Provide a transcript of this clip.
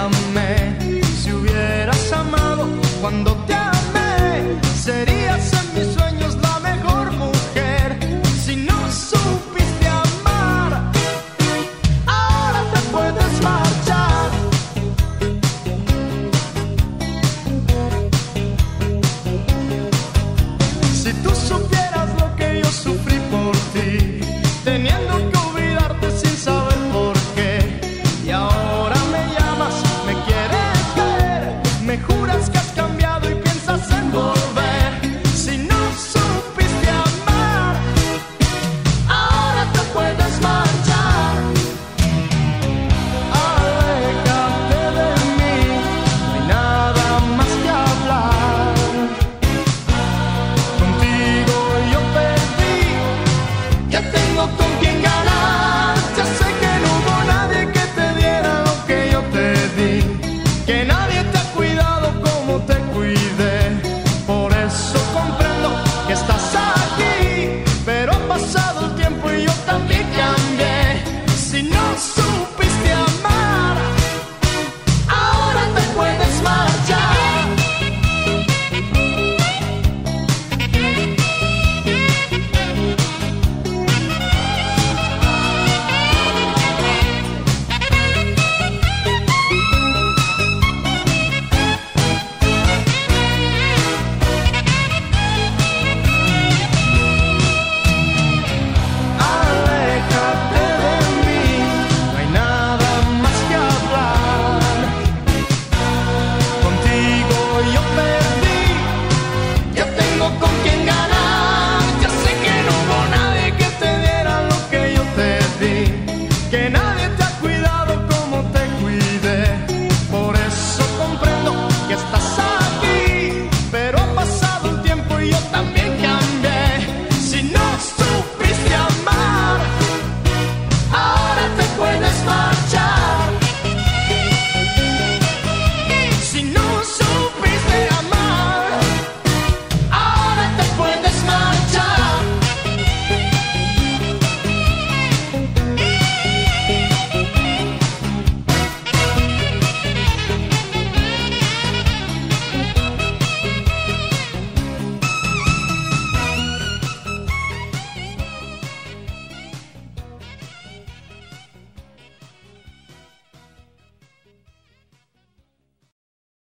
a man. You